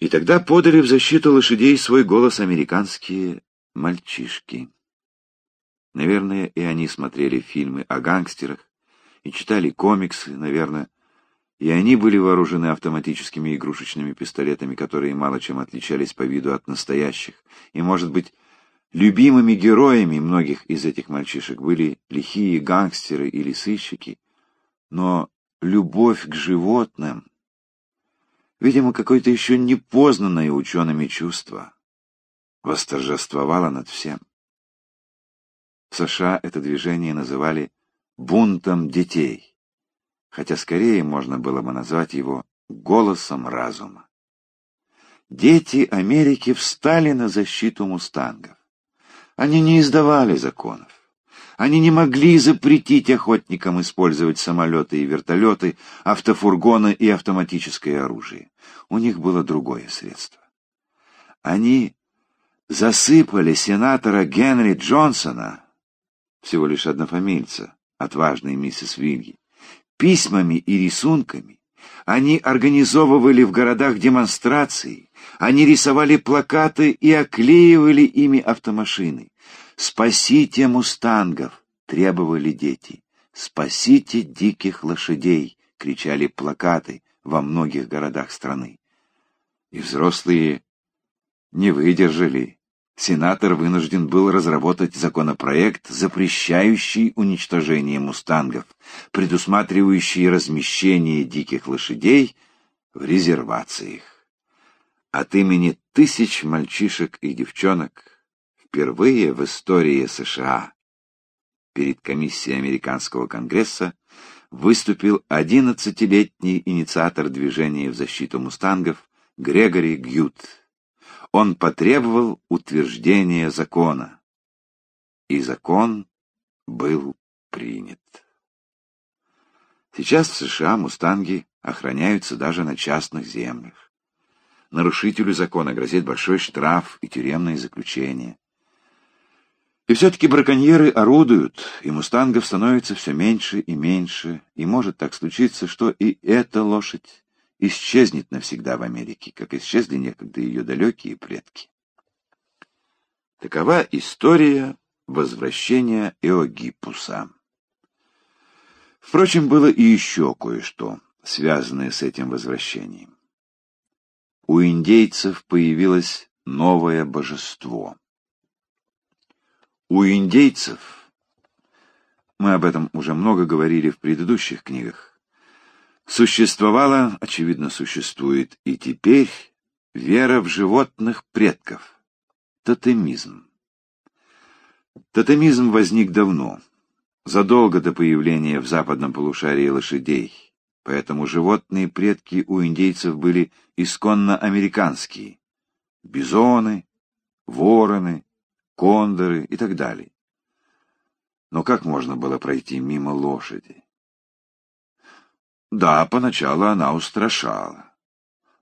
И тогда подали в защиту лошадей свой голос американские мальчишки. Наверное, и они смотрели фильмы о гангстерах и читали комиксы, наверное, и они были вооружены автоматическими игрушечными пистолетами, которые мало чем отличались по виду от настоящих. И, может быть, любимыми героями многих из этих мальчишек были лихие гангстеры или сыщики, но любовь к животным видимо, какое-то еще непознанное учеными чувство восторжествовало над всем. В США это движение называли «бунтом детей», хотя скорее можно было бы назвать его «голосом разума». Дети Америки встали на защиту мустангов. Они не издавали законов. Они не могли запретить охотникам использовать самолеты и вертолеты, автофургоны и автоматическое оружие. У них было другое средство. Они засыпали сенатора Генри Джонсона, всего лишь однофамильца, отважной миссис Вильги, письмами и рисунками. Они организовывали в городах демонстрации, они рисовали плакаты и оклеивали ими автомашины. «Спасите мустангов!» — требовали дети. «Спасите диких лошадей!» — кричали плакаты во многих городах страны. И взрослые не выдержали. Сенатор вынужден был разработать законопроект, запрещающий уничтожение мустангов, предусматривающий размещение диких лошадей в резервациях. От имени тысяч мальчишек и девчонок впервые в истории США перед комиссией Американского конгресса выступил 11-летний инициатор движения в защиту мустангов Грегори Гьют. Он потребовал утверждения закона. И закон был принят. Сейчас в США мустанги охраняются даже на частных землях. Нарушителю закона грозит большой штраф и тюремное заключение. И все-таки браконьеры орудуют, и мустангов становится все меньше и меньше, и может так случиться, что и эта лошадь исчезнет навсегда в Америке, как исчезли некогда ее далекие предки. Такова история возвращения Эогиппуса. Впрочем, было и еще кое-что, связанное с этим возвращением. У индейцев появилось новое божество — у индейцев, мы об этом уже много говорили в предыдущих книгах, существовала, очевидно, существует и теперь, вера в животных предков, тотемизм. Тотемизм возник давно, задолго до появления в западном полушарии лошадей, поэтому животные предки у индейцев были исконно американские — бизоны, вороны, кондоры и так далее. Но как можно было пройти мимо лошади? Да, поначалу она устрашала.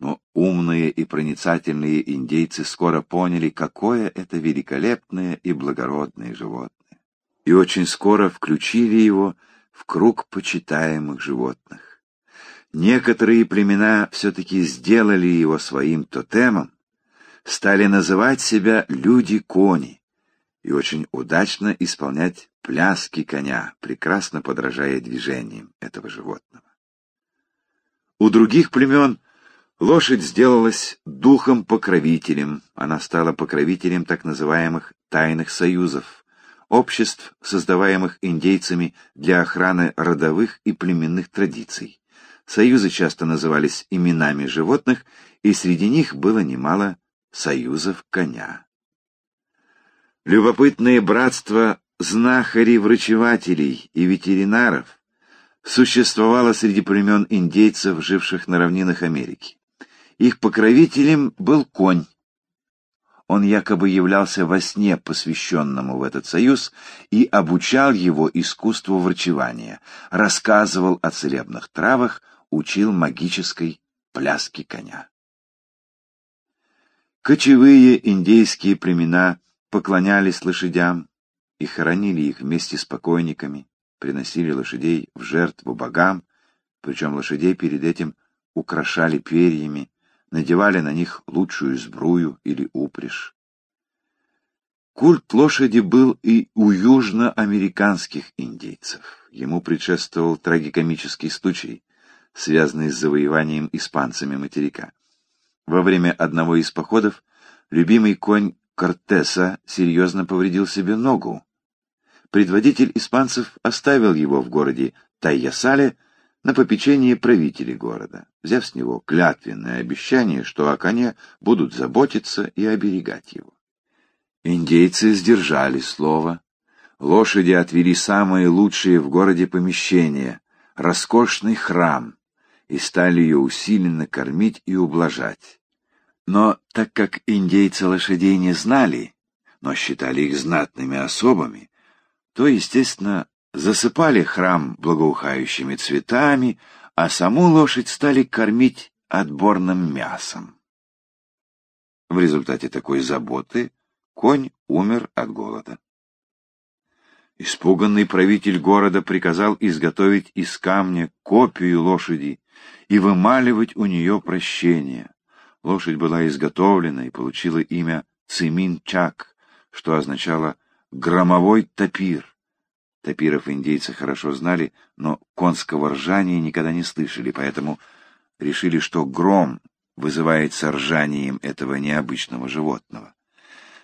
Но умные и проницательные индейцы скоро поняли, какое это великолепное и благородное животное. И очень скоро включили его в круг почитаемых животных. Некоторые племена все-таки сделали его своим тотемом, стали называть себя люди-кони и очень удачно исполнять пляски коня, прекрасно подражая движениям этого животного. У других племен лошадь сделалась духом-покровителем, она стала покровителем так называемых тайных союзов, обществ, создаваемых индейцами для охраны родовых и племенных традиций. Союзы часто назывались именами животных, и среди них было немало союзов коня. Любопытное братство знахарей-врачевателей и ветеринаров существовало среди племен индейцев, живших на равнинах Америки. Их покровителем был конь. Он якобы являлся во сне посвященному в этот союз и обучал его искусству врачевания, рассказывал о целебных травах, учил магической пляски коня. Кочевые индейские племена – поклонялись лошадям и хоронили их вместе с покойниками, приносили лошадей в жертву богам, причем лошадей перед этим украшали перьями, надевали на них лучшую сбрую или упряжь. Культ лошади был и у южноамериканских индейцев. Ему предшествовал трагикомический случай, связанный с завоеванием испанцами материка. Во время одного из походов любимый конь Кортеса серьезно повредил себе ногу. Предводитель испанцев оставил его в городе Тайясале на попечение правителей города, взяв с него клятвенное обещание, что о коне будут заботиться и оберегать его. Индейцы сдержали слово. Лошади отвели самые лучшие в городе помещения, роскошный храм, и стали ее усиленно кормить и ублажать. Но так как индейцы лошадей не знали, но считали их знатными особами, то, естественно, засыпали храм благоухающими цветами, а саму лошадь стали кормить отборным мясом. В результате такой заботы конь умер от голода. Испуганный правитель города приказал изготовить из камня копию лошади и вымаливать у нее прощение. Лошадь была изготовлена и получила имя Цимин-Чак, что означало «громовой топир». Топиров индейцы хорошо знали, но конского ржания никогда не слышали, поэтому решили, что гром вызывается ржанием этого необычного животного.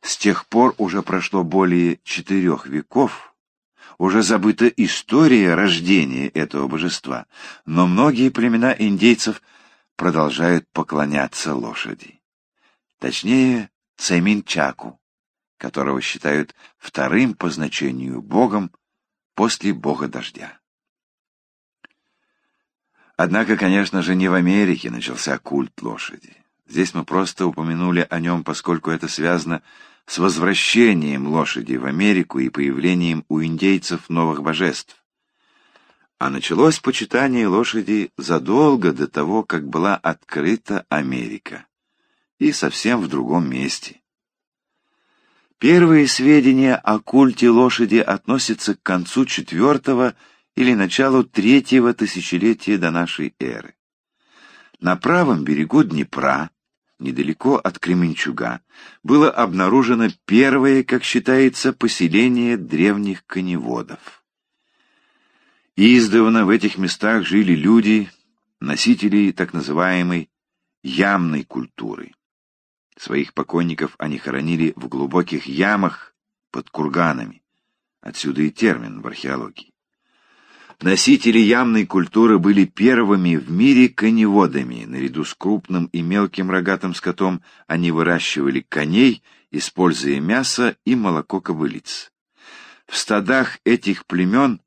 С тех пор уже прошло более четырех веков, уже забыта история рождения этого божества, но многие племена индейцев продолжают поклоняться лошади. Точнее, Цеминчаку, которого считают вторым по значению богом после бога дождя. Однако, конечно же, не в Америке начался культ лошади. Здесь мы просто упомянули о нем, поскольку это связано с возвращением лошади в Америку и появлением у индейцев новых божеств. А началось почитание лошади задолго до того, как была открыта Америка. И совсем в другом месте. Первые сведения о культе лошади относятся к концу четвертого или началу третьего тысячелетия до нашей эры. На правом берегу Днепра, недалеко от Кременчуга, было обнаружено первое, как считается, поселение древних коневодов. Издавна в этих местах жили люди, носители так называемой ямной культуры. Своих покойников они хоронили в глубоких ямах под курганами. Отсюда и термин в археологии. Носители ямной культуры были первыми в мире коневодами. Наряду с крупным и мелким рогатым скотом они выращивали коней, используя мясо и молоко кобылиц. В стадах этих племен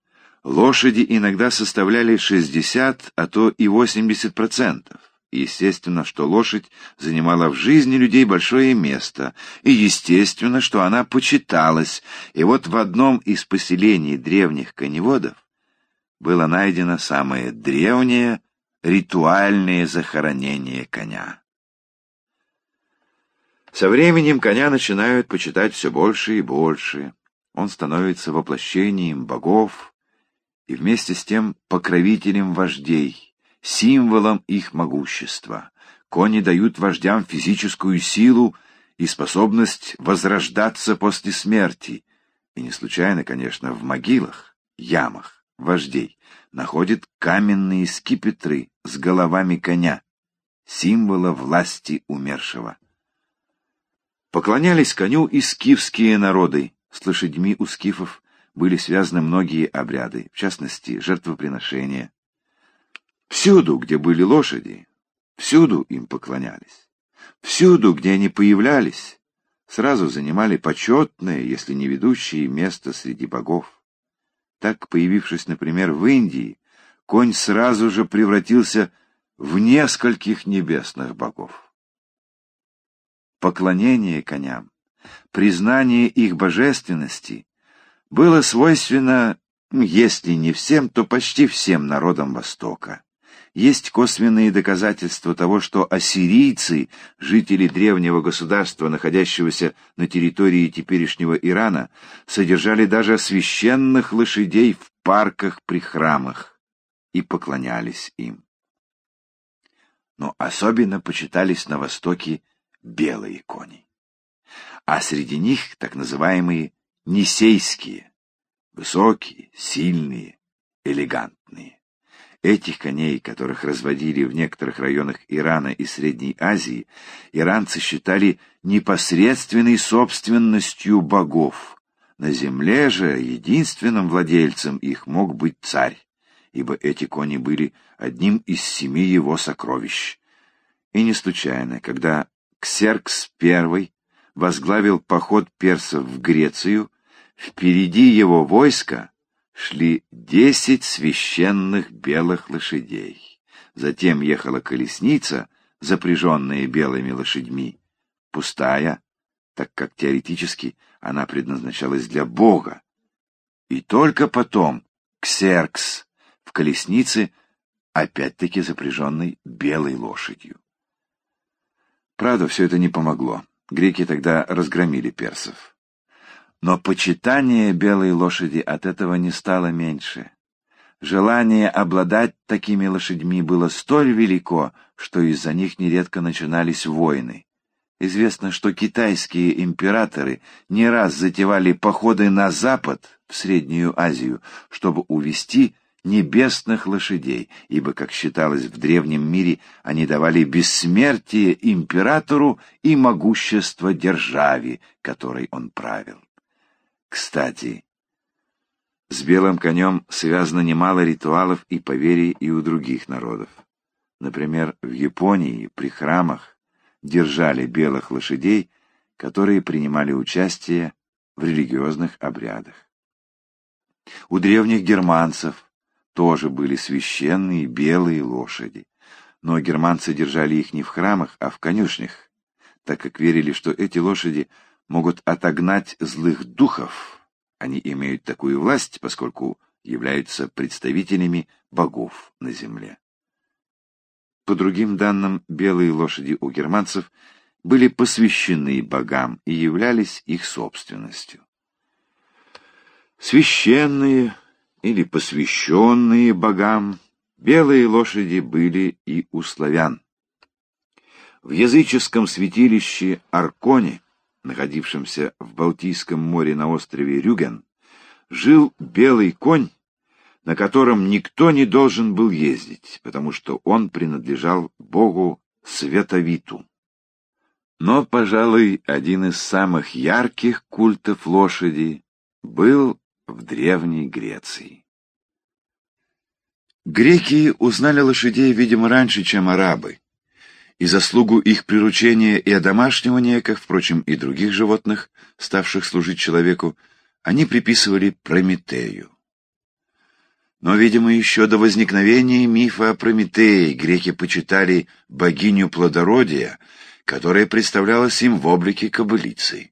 лошади иногда составляли 60, а то и 80%. Естественно, что лошадь занимала в жизни людей большое место, и естественно, что она почиталась, и вот в одном из поселений древних коневодов было найдено самое древнее ритуальное захоронение коня. Со временем коня начинают почитать все больше и больше. Он становится воплощением богов и вместе с тем покровителем вождей символом их могущества. Кони дают вождям физическую силу и способность возрождаться после смерти. И не случайно, конечно, в могилах, ямах вождей находят каменные скипетры с головами коня, символа власти умершего. Поклонялись коню и скифские народы. С лошадьми у скифов были связаны многие обряды, в частности, жертвоприношения, Всюду, где были лошади, всюду им поклонялись. Всюду, где они появлялись, сразу занимали почетное, если не ведущее место среди богов. Так, появившись, например, в Индии, конь сразу же превратился в нескольких небесных богов. Поклонение коням, признание их божественности было свойственно, если не всем, то почти всем народам Востока. Есть косвенные доказательства того, что ассирийцы, жители древнего государства, находящегося на территории теперешнего Ирана, содержали даже священных лошадей в парках при храмах и поклонялись им. но особенно почитались на Востоке белые кони. А среди них так называемые несейские, высокие, сильные, элегантные. Этих коней, которых разводили в некоторых районах Ирана и Средней Азии, иранцы считали непосредственной собственностью богов. На земле же единственным владельцем их мог быть царь, ибо эти кони были одним из семи его сокровищ. И не случайно, когда Ксеркс I возглавил поход персов в Грецию, впереди его войска шли десять священных белых лошадей. Затем ехала колесница, запряженная белыми лошадьми, пустая, так как теоретически она предназначалась для Бога. И только потом Ксеркс в колеснице, опять-таки запряженной белой лошадью. Правда, все это не помогло. Греки тогда разгромили персов. Но почитание белой лошади от этого не стало меньше. Желание обладать такими лошадьми было столь велико, что из-за них нередко начинались войны. Известно, что китайские императоры не раз затевали походы на запад, в Среднюю Азию, чтобы увести небесных лошадей, ибо, как считалось в древнем мире, они давали бессмертие императору и могущество державе, которой он правил. Кстати, с белым конем связано немало ритуалов и поверий и у других народов. Например, в Японии при храмах держали белых лошадей, которые принимали участие в религиозных обрядах. У древних германцев тоже были священные белые лошади, но германцы держали их не в храмах, а в конюшнях, так как верили, что эти лошади могут отогнать злых духов. Они имеют такую власть, поскольку являются представителями богов на земле. По другим данным, белые лошади у германцев были посвящены богам и являлись их собственностью. Священные или посвященные богам белые лошади были и у славян. В языческом святилище Арконе находившемся в Балтийском море на острове Рюген, жил белый конь, на котором никто не должен был ездить, потому что он принадлежал богу Световиту. Но, пожалуй, один из самых ярких культов лошади был в Древней Греции. Греки узнали лошадей, видимо, раньше, чем арабы и заслугу их приручения и одомашнивания, как, впрочем, и других животных, ставших служить человеку, они приписывали Прометею. Но, видимо, еще до возникновения мифа о Прометее греки почитали богиню плодородия, которая представлялась им в облике кобылицы.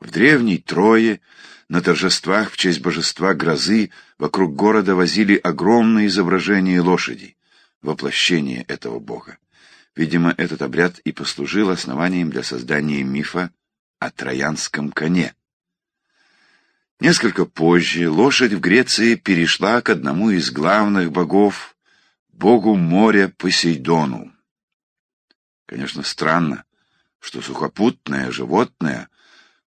В древней Трое на торжествах в честь божества грозы вокруг города возили огромные изображения лошади, воплощение этого бога. Видимо, этот обряд и послужил основанием для создания мифа о троянском коне. Несколько позже лошадь в Греции перешла к одному из главных богов, богу моря Посейдону. Конечно, странно, что сухопутное животное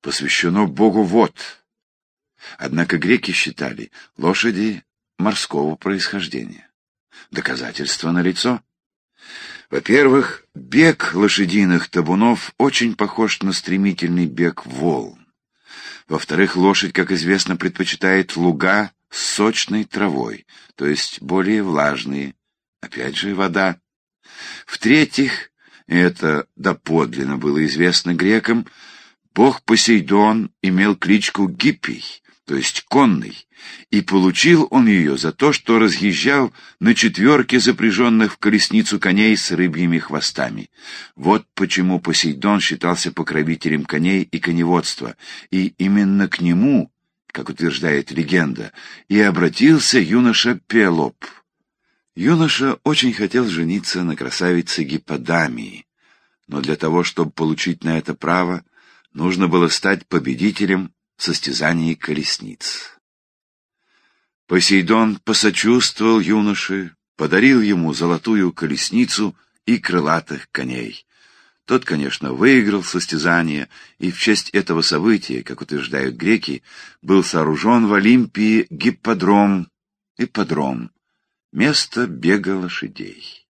посвящено богу вод. Однако греки считали лошади морского происхождения. Доказательство налицо. Во-первых, бег лошадиных табунов очень похож на стремительный бег волн. Во-вторых, лошадь, как известно, предпочитает луга с сочной травой, то есть более влажные, опять же, вода. В-третьих, это доподлинно было известно грекам, бог Посейдон имел кличку Гиппий, то есть конный, и получил он ее за то, что разъезжал на четверке запряженных в колесницу коней с рыбьими хвостами. Вот почему Посейдон считался покровителем коней и коневодства, и именно к нему, как утверждает легенда, и обратился юноша Пелоп. Юноша очень хотел жениться на красавице Гипподамии, но для того, чтобы получить на это право, нужно было стать победителем состязании колесниц. Посейдон посочувствовал юноше, подарил ему золотую колесницу и крылатых коней. Тот, конечно, выиграл состязание, и в честь этого события, как утверждают греки, был сооружен в Олимпии гипподром, ипподром, место бега лошадей.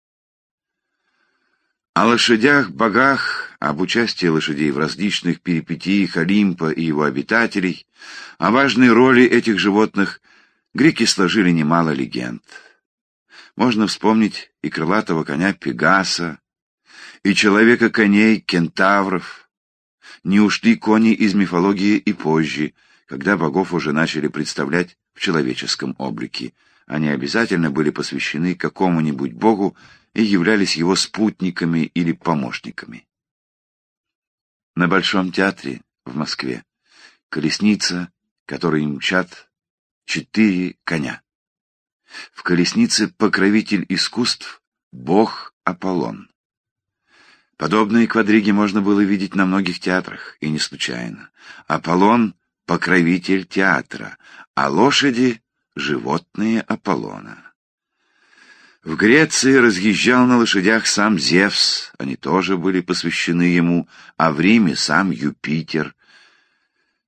О лошадях-богах, об участии лошадей в различных перипетиях Олимпа и его обитателей, о важной роли этих животных греки сложили немало легенд. Можно вспомнить и крылатого коня Пегаса, и человека-коней кентавров. Не ушли кони из мифологии и позже, когда богов уже начали представлять в человеческом облике. Они обязательно были посвящены какому-нибудь богу, и являлись его спутниками или помощниками. На Большом театре в Москве колесница, которой мчат четыре коня. В колеснице покровитель искусств — бог Аполлон. Подобные квадриги можно было видеть на многих театрах, и не случайно. Аполлон — покровитель театра, а лошади — животные Аполлона. В Греции разъезжал на лошадях сам Зевс, они тоже были посвящены ему, а в Риме сам Юпитер.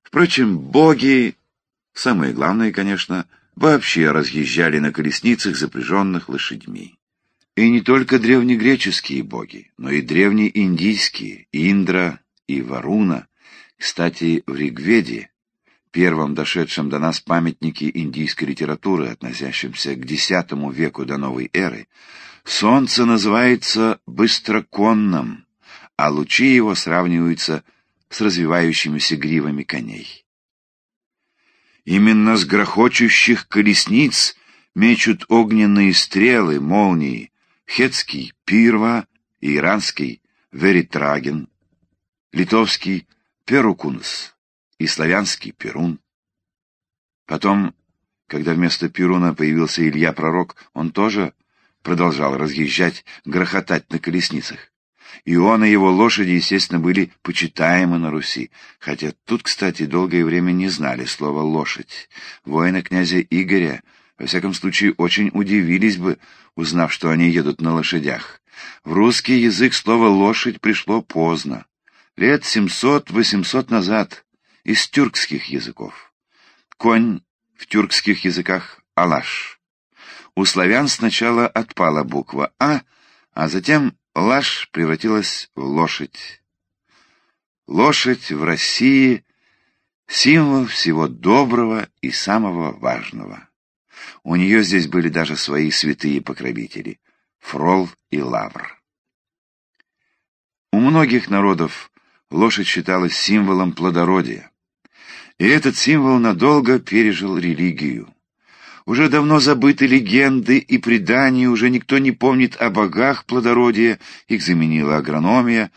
Впрочем, боги, самое главное, конечно, вообще разъезжали на колесницах, запряженных лошадьми. И не только древнегреческие боги, но и древнеиндийские, Индра и Варуна. Кстати, в Ригведе первом дошедшем до нас памятнике индийской литературы, относящемся к X веку до новой эры, солнце называется быстроконным, а лучи его сравниваются с развивающимися гривами коней. Именно с грохочущих колесниц мечут огненные стрелы, молнии, хетский Пирва иранский Веритраген, литовский Перукунс и славянский Перун. Потом, когда вместо Перуна появился Илья Пророк, он тоже продолжал разъезжать, грохотать на колесницах. И он и его лошади, естественно, были почитаемы на Руси, хотя тут, кстати, долгое время не знали слова «лошадь». Воины князя Игоря, во всяком случае, очень удивились бы, узнав, что они едут на лошадях. В русский язык слово «лошадь» пришло поздно, лет семьсот-восемьсот назад, из тюркских языков. Конь в тюркских языках — алаш. У славян сначала отпала буква «а», а затем лаш превратилась в лошадь. Лошадь в России — символ всего доброго и самого важного. У нее здесь были даже свои святые покровители — Фрол и Лавр. У многих народов лошадь считалась символом плодородия. И этот символ надолго пережил религию. Уже давно забыты легенды и предания, уже никто не помнит о богах плодородия, их заменила агрономия,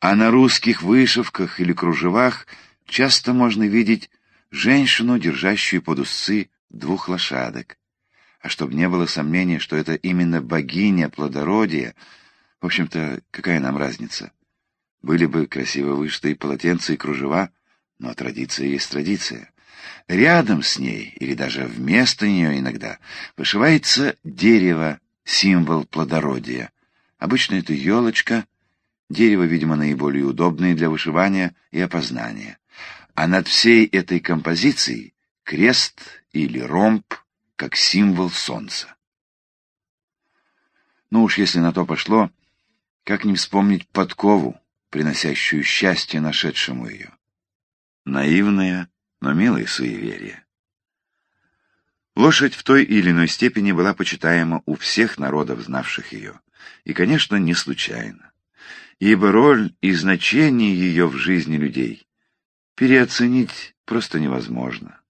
а на русских вышивках или кружевах часто можно видеть женщину, держащую под усы двух лошадок. А чтобы не было сомнения, что это именно богиня плодородия, в общем-то, какая нам разница? Были бы красиво вышитые полотенца и кружева, но традиция есть традиция. Рядом с ней, или даже вместо нее иногда, вышивается дерево, символ плодородия. Обычно это елочка, дерево, видимо, наиболее удобное для вышивания и опознания. А над всей этой композицией крест или ромб, как символ солнца. Ну уж если на то пошло, как не вспомнить подкову, приносящую счастье нашедшему ее наивное, но милое суеверие. Лошадь в той или иной степени была почитаема у всех народов, знавших ее, и, конечно, не случайно, ибо роль и значение ее в жизни людей переоценить просто невозможно.